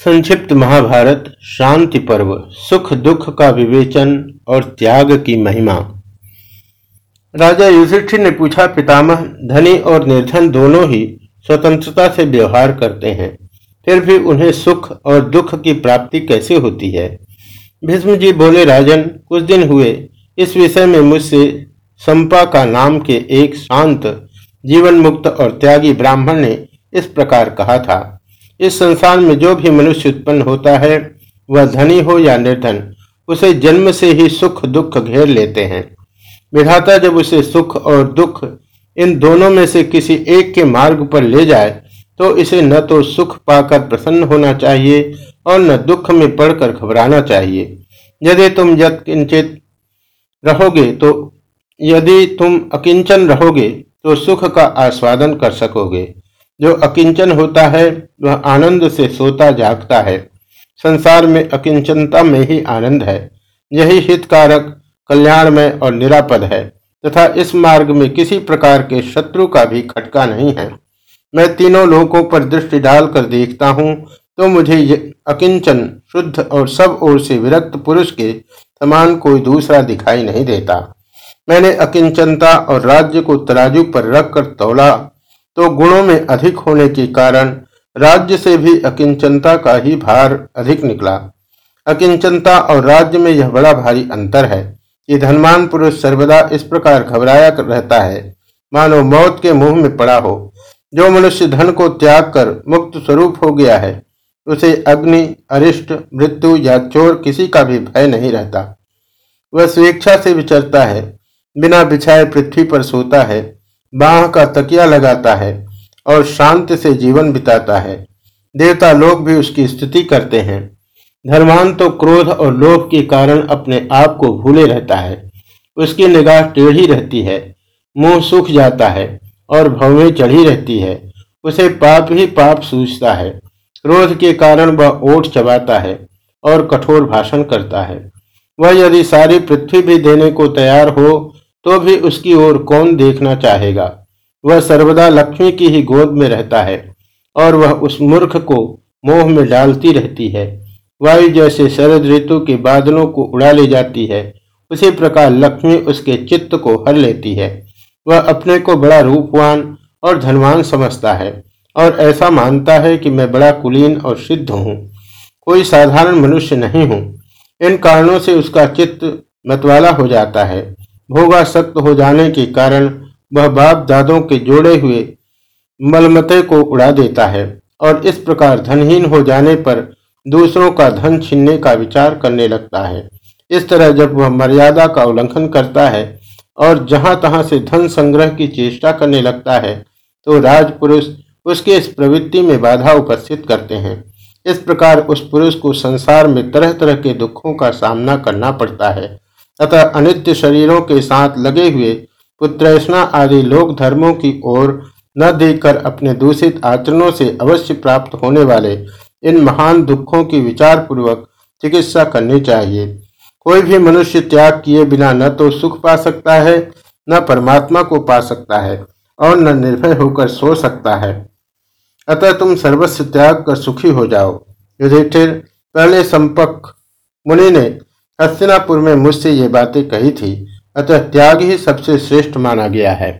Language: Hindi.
संक्षिप्त महाभारत, शांति पर्व, सुख दुख का विवेचन और त्याग की महिमा। राजा युधिष्ठिर ने पूछा, पितामह, धनी और निर्धन दोनों ही स्वतंत्रता से व्यवहार करते हैं, फिर भी उन्हें सुख और दुख की प्राप्ति कैसे होती है? भीष्म जी बोले, राजन, कुछ दिन हुए, इस विषय में मुझसे संपा का नाम के एक शांत जीवन मुक्त और त्यागी ब्राह्मण ने इस प्रकार कहा था। इस संसार में जो भी मनुष्य उत्पन्न होता है, वह धनी हो या निर्धन, उसे जन्म से ही सुख, दुख घेर लेते हैं। विधाता जब उसे सुख और दुख इन दोनों में से किसी एक के मार्ग पर ले जाए तो इसे न तो सुख पाकर प्रसन्न होना चाहिए और न दुख में पड़कर घबराना चाहिए। यदि तुम यत्किंचित रहोगे तो यदि तुम अकिंचन रहोगे तो सुख का आस्वादन कर सकोगे। जो अकिंचन होता है, वह आनंद से सोता जागता है। संसार में अकिंचनता में ही आनंद है। यही हितकारक, कल्याणमय और निरापद है, तथा इस मार्ग में किसी प्रकार के शत्रु का भी खटका नहीं है। मैं तीनों लोगों पर दृष्टि डालकर देखता हूँ तो मुझे अकिंचन शुद्ध और सब ओर से विरक्त पुरुष के समान कोई दूसरा दिखाई नहीं देता। मैंने अकिंचनता और राज्य को तराजू पर रखकर तोला तो गुणों में अधिक होने के कारण राज्य से भी अकिंचनता का ही भार अधिक निकला। अकिंचनता और राज्य में यह बड़ा भारी अंतर है कि धनवान पुरुष सर्वदा इस प्रकार घबराया रहता है। मानो मौत के मुँह में पड़ा हो। जो मनुष्य धन को त्याग कर मुक्त स्वरूप हो गया है, उसे अग्नि, अरिष्ट, मृत्यु या चोर किसी का भी भय नहीं रहता। वह स्वेच्छा से विचरता है, बिना बिछाए पृथ्वी पर सोता है। बाह का तकिया लगाता है और शांति से जीवन बिताता है। देवता लोग भी उसकी स्तुति करते हैं। धर्मान तो क्रोध और लोभ के कारण अपने आप को भूले रहता है। उसकी निगाह टेढ़ी रहती है, मुँह सूख जाता है और भवें चढ़ी रहती है। उसे पाप ही पाप सूझता है। क्रोध के कारण वह ओठ चबाता है और कठोर भाषण करता है। वह यदि सारी पृथ्वी भी देने को तैयार हो तो भी उसकी ओर कौन देखना चाहेगा? वह सर्वदा लक्ष्मी की ही गोद में रहता है और वह उस मूर्ख को मोह में डालती रहती है। वायु जैसे शरद ऋतु के बादलों को उड़ा ले जाती है। उसी प्रकार लक्ष्मी उसके चित्त को हर लेती है। वह अपने को बड़ा रूपवान और धनवान समझता है और ऐसा मानता है कि मैं बड़ा कुलीन और सिद्ध हूँ। कोई साधारण मनुष्य नहीं हूँ। इन कारणों से उसका चित्त मतवाला हो जाता है। भोगासक्त हो जाने के कारण वह बाप दादों के जोड़े हुए मलमते को उड़ा देता है और इस प्रकार धनहीन हो जाने पर दूसरों का धन छीनने का विचार करने लगता है। इस तरह जब वह मर्यादा का उल्लंघन करता है और जहाँ तहां से धन संग्रह की चेष्टा करने लगता है तो राजपुरुष उसके इस प्रवृत्ति में बाधा उपस्थित करते हैं। इस प्रकार उस पुरुष को संसार में तरह तरह के दुखों का सामना करना पड़ता है। तथा अनित्य शरीरों के साथ लगे हुए पुत्रैषणा आदि लोक धर्मों की ओर न देखकर अपने दूषित आचरणों से अवश्य प्राप्त होने वाले इन महान दुखों की विचार पूर्वक चिकित्सा करनी चाहिए। कोई भी मनुष्य त्याग किए बिना न तो सुख पा सकता है, न परमात्मा को पा सकता है और न निर्भय होकर सो सकता है। अतः तुम सर्वस्व त्याग कर सुखी हो जाओ। युधिष्ठिर पहले संपक मुनि ने हस्तिनापुर में मुझसे ये बातें कही थी, अतः त्याग ही सबसे श्रेष्ठ माना गया है।